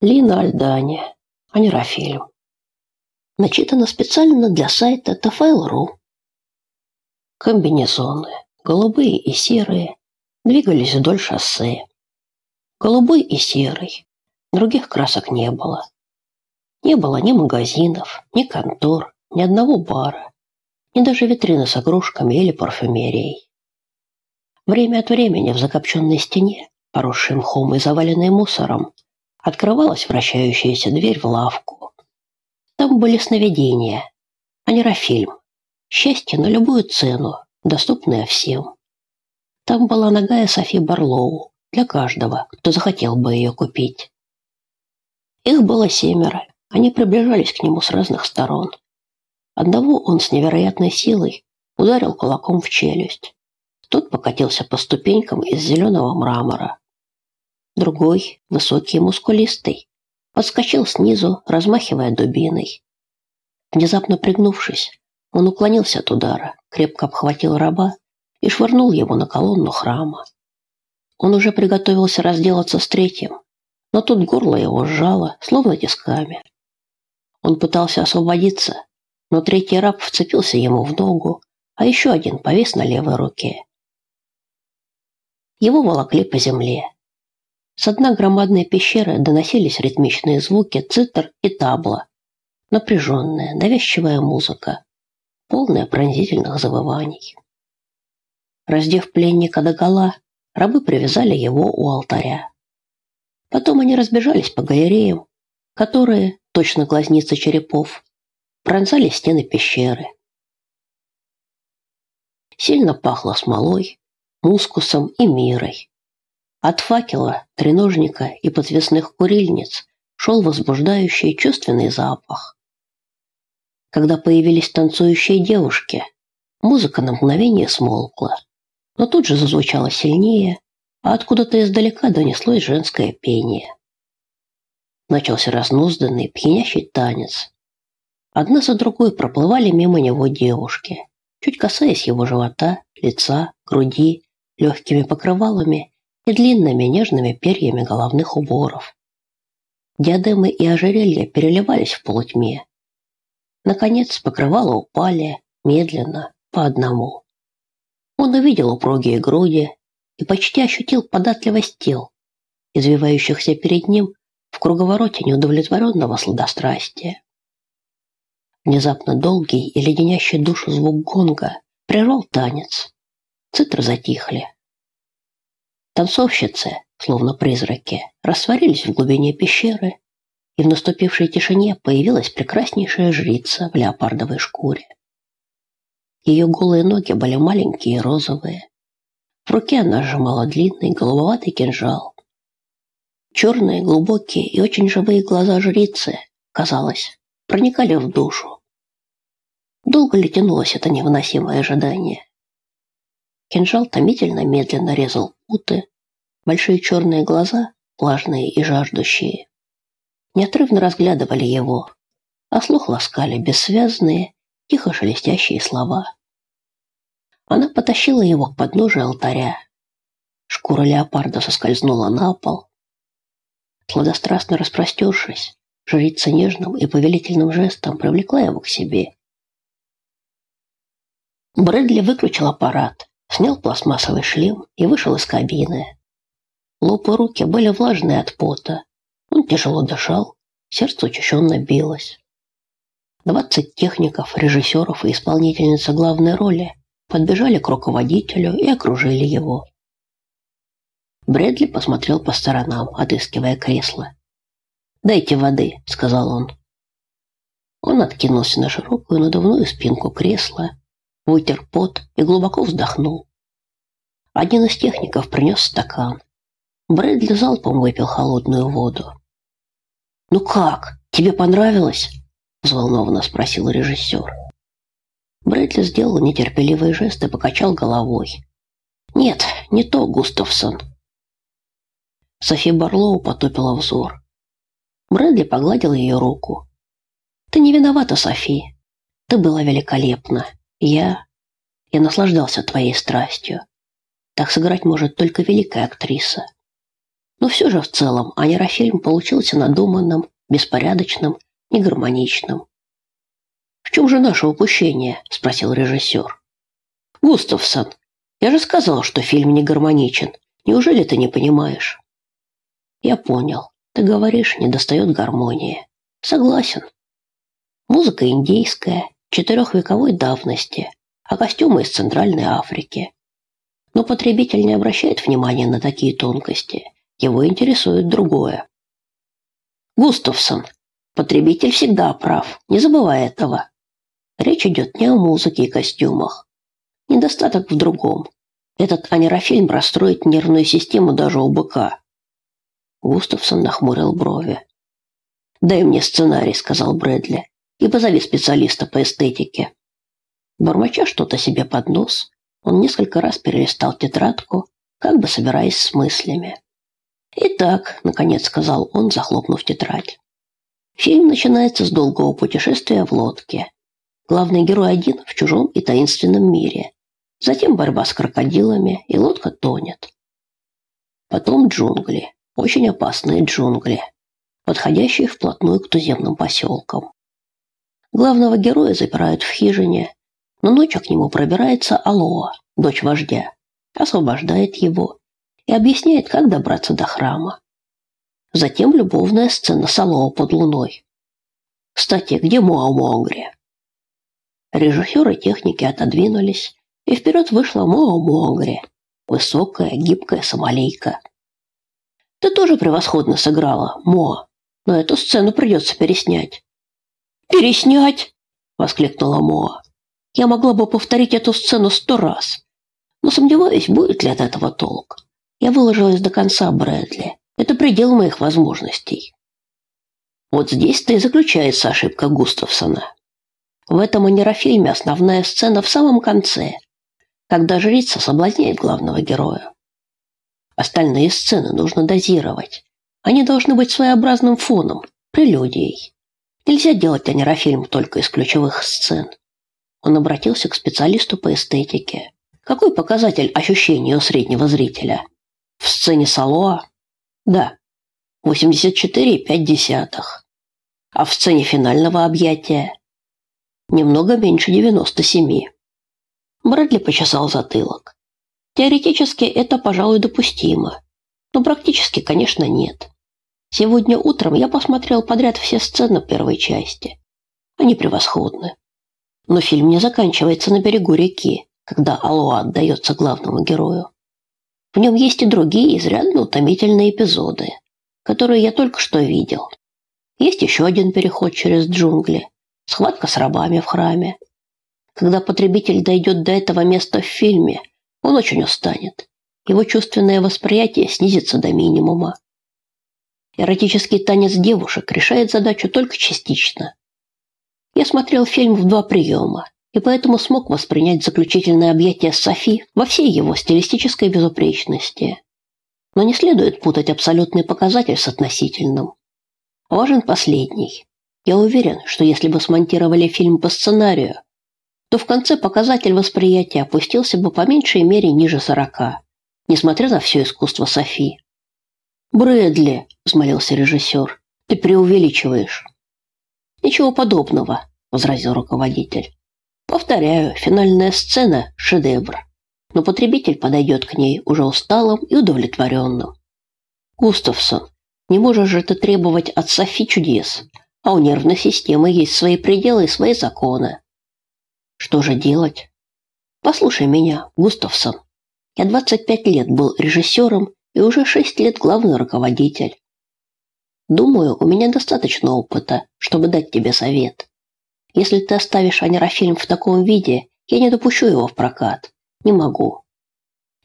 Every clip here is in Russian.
Лина Альдани, Анерофильм. Начитано специально для сайта Тафайл.ру. Комбинезоны, голубые и серые, двигались вдоль шоссе. Голубой и серый. Других красок не было. Не было ни магазинов, ни контор, ни одного бара, ни даже витрины с игрушками или парфюмерией. Время от времени в закопченной стене, поросшей мхом и заваленной мусором, открывалась вращающаяся дверь в лавку. Там были сновидения, а не рафильм. Счастье на любую цену, доступное всем. Там была ногая Софи Барлоу для каждого, кто захотел бы ее купить. Их было семеро. Они приближались к нему с разных сторон. Одного он с невероятной силой ударил кулаком в челюсть. Тот покатился по ступенькам из зеленого мрамора. Другой, высокий и мускулистый, подскочил снизу, размахивая дубиной. Внезапно пригнувшись, он уклонился от удара, крепко обхватил раба и швырнул его на колонну храма. Он уже приготовился разделаться с третьим, но тут горло его сжало, словно тисками. Он пытался освободиться, но третий раб вцепился ему в ногу, а еще один повис на левой руке. Его волокли по земле. С дна громадной пещеры доносились ритмичные звуки цитр и табла. Напряженная, навязчивая музыка, полная пронзительных завываний. Раздев пленника догола, рабы привязали его у алтаря. Потом они разбежались по галереям, которые, точно глазницы черепов, пронзали стены пещеры. Сильно пахло смолой, мускусом и мирой. От факела, треножника и подвесных курильниц шел возбуждающий чувственный запах. Когда появились танцующие девушки, музыка на мгновение смолкла, но тут же зазвучала сильнее, а откуда-то издалека донеслось женское пение. Начался разнузданный, пьянящий танец. Одна за другой проплывали мимо него девушки, чуть касаясь его живота, лица, груди, легкими покрывалами и длинными нежными перьями головных уборов. Диадемы и ожерелья переливались в полутьме. Наконец покрывала упали, медленно, по одному. Он увидел упругие груди и почти ощутил податливость тел, извивающихся перед ним в круговороте неудовлетворенного сладострастия. Внезапно долгий и леденящий душу звук гонга прервал танец. Цитры затихли. Танцовщицы, словно призраки, растворились в глубине пещеры, и в наступившей тишине появилась прекраснейшая жрица в леопардовой шкуре. Ее голые ноги были маленькие и розовые. В руке она сжимала длинный голубоватый кинжал. Черные, глубокие и очень живые глаза жрицы, казалось, проникали в душу. Долго ли тянулось это невыносимое ожидание? Кинжал томительно медленно резал путы, большие черные глаза, влажные и жаждущие, неотрывно разглядывали его, а слух ласкали бессвязные, тихо шелестящие слова. Она потащила его к подножию алтаря. Шкура леопарда соскользнула на пол. Сладострастно распростершись, жрица нежным и повелительным жестом привлекла его к себе. Брэдли выключил аппарат, снял пластмассовый шлем и вышел из кабины. Лоб и руки были влажные от пота. Он тяжело дышал, сердце учащенно билось. Двадцать техников, режиссеров и исполнительница главной роли подбежали к руководителю и окружили его. Брэдли посмотрел по сторонам, отыскивая кресло. «Дайте воды», — сказал он. Он откинулся на широкую надувную спинку кресла вытер пот и глубоко вздохнул. Один из техников принес стакан. Брэдли залпом выпил холодную воду. «Ну как, тебе понравилось?» – взволнованно спросил режиссер. Брэдли сделал нетерпеливый жест и покачал головой. «Нет, не то, Густавсон». Софи Барлоу потупила взор. Брэдли погладил ее руку. «Ты не виновата, Софи. Ты была великолепна. Я... Я наслаждался твоей страстью. Так сыграть может только великая актриса. Но все же в целом анирофильм получился надуманным, беспорядочным, негармоничным. «В чем же наше упущение?» – спросил режиссер. «Густавсон, я же сказал, что фильм не гармоничен. Неужели ты не понимаешь?» «Я понял. Ты говоришь, недостает гармонии. Согласен. Музыка индейская, четырехвековой давности, а костюмы из Центральной Африки. Но потребитель не обращает внимания на такие тонкости. Его интересует другое. Густавсон. Потребитель всегда прав, не забывай этого. Речь идет не о музыке и костюмах. Недостаток в другом. Этот анирофильм расстроит нервную систему даже у быка. Густавсон нахмурил брови. «Дай мне сценарий», — сказал Брэдли, — «и позови специалиста по эстетике». Бормоча что-то себе под нос, он несколько раз перелистал тетрадку, как бы собираясь с мыслями. «Итак», — наконец сказал он, захлопнув тетрадь. Фильм начинается с долгого путешествия в лодке. Главный герой один в чужом и таинственном мире. Затем борьба с крокодилами, и лодка тонет. Потом джунгли, очень опасные джунгли, подходящие вплотную к туземным поселкам. Главного героя запирают в хижине, но ночью к нему пробирается Алоа, дочь вождя, освобождает его и объясняет, как добраться до храма. Затем любовная сцена с Алоа под луной. Кстати, где Моа-Монгри? Режиссеры техники отодвинулись, и вперед вышла Моа-Монгри, высокая, гибкая сомалийка. Ты тоже превосходно сыграла, Моа, но эту сцену придется переснять. Переснять? воскликнула Моа. Я могла бы повторить эту сцену сто раз, но сомневаюсь, будет ли от этого толк. Я выложилась до конца, Брэдли. Это предел моих возможностей. Вот здесь-то и заключается ошибка Густавсона. В этом анирофильме основная сцена в самом конце, когда жрица соблазняет главного героя. Остальные сцены нужно дозировать. Они должны быть своеобразным фоном, прелюдией. Нельзя делать анирофильм только из ключевых сцен. Он обратился к специалисту по эстетике. Какой показатель ощущения у среднего зрителя? В сцене Салоа? Да, 84,5. А в сцене финального объятия? Немного меньше 97. Брэдли почесал затылок. Теоретически это, пожалуй, допустимо. Но практически, конечно, нет. Сегодня утром я посмотрел подряд все сцены первой части. Они превосходны. Но фильм не заканчивается на берегу реки, когда Алоа отдается главному герою. В нем есть и другие изрядно утомительные эпизоды, которые я только что видел. Есть еще один переход через джунгли, схватка с рабами в храме. Когда потребитель дойдет до этого места в фильме, он очень устанет. Его чувственное восприятие снизится до минимума. Эротический танец девушек решает задачу только частично. Я смотрел фильм в два приема, и поэтому смог воспринять заключительное объятие Софи во всей его стилистической безупречности. Но не следует путать абсолютный показатель с относительным. Важен последний. Я уверен, что если бы смонтировали фильм по сценарию, то в конце показатель восприятия опустился бы по меньшей мере ниже сорока, несмотря на все искусство Софи. «Брэдли», — взмолился режиссер, — «ты преувеличиваешь». «Ничего подобного», — возразил руководитель. «Повторяю, финальная сцена — шедевр, но потребитель подойдет к ней уже усталым и удовлетворенным. Густавсон, не можешь же ты требовать от Софи чудес, а у нервной системы есть свои пределы и свои законы. Что же делать? Послушай меня, Густавсон. Я 25 лет был режиссером и уже 6 лет главный руководитель. Думаю, у меня достаточно опыта, чтобы дать тебе совет. Если ты оставишь анирофильм в таком виде, я не допущу его в прокат. Не могу.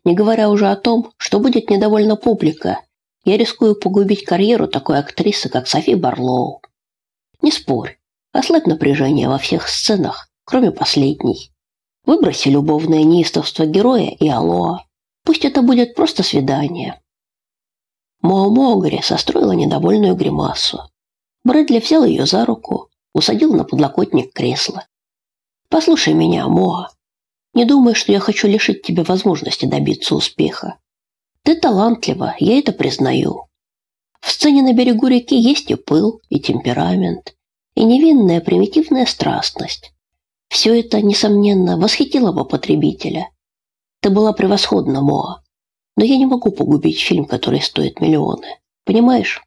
Не говоря уже о том, что будет недовольна публика, я рискую погубить карьеру такой актрисы, как Софи Барлоу. Не спорь, ослабь напряжение во всех сценах, кроме последней. Выброси любовное неистовство героя и Алоа. Пусть это будет просто свидание. Моомогри состроила недовольную гримасу. Брэдли взял ее за руку, усадил на подлокотник кресла. «Послушай меня, Моа. Не думай, что я хочу лишить тебя возможности добиться успеха. Ты талантлива, я это признаю. В сцене на берегу реки есть и пыл, и темперамент, и невинная примитивная страстность. Все это, несомненно, восхитило бы потребителя. Ты была превосходна, Моа. Но я не могу погубить фильм, который стоит миллионы. Понимаешь?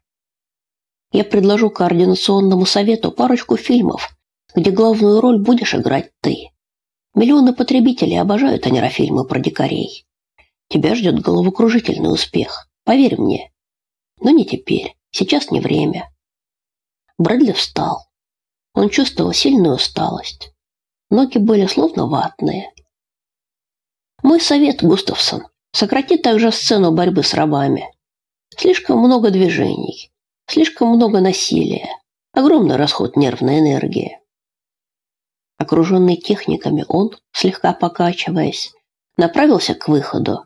Я предложу координационному совету парочку фильмов, где главную роль будешь играть ты. Миллионы потребителей обожают анирофильмы про дикарей. Тебя ждет головокружительный успех, поверь мне. Но не теперь, сейчас не время. Брэдли встал. Он чувствовал сильную усталость. Ноги были словно ватные. Мой совет, Густавсон, сократи также сцену борьбы с рабами. Слишком много движений, слишком много насилия, огромный расход нервной энергии. Окруженный техниками, он, слегка покачиваясь, направился к выходу.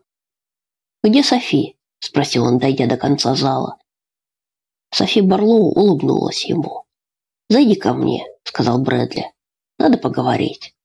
«Где Софи?» – спросил он, дойдя до конца зала. Софи Барлоу улыбнулась ему. «Зайди ко мне», – сказал Брэдли. «Надо поговорить».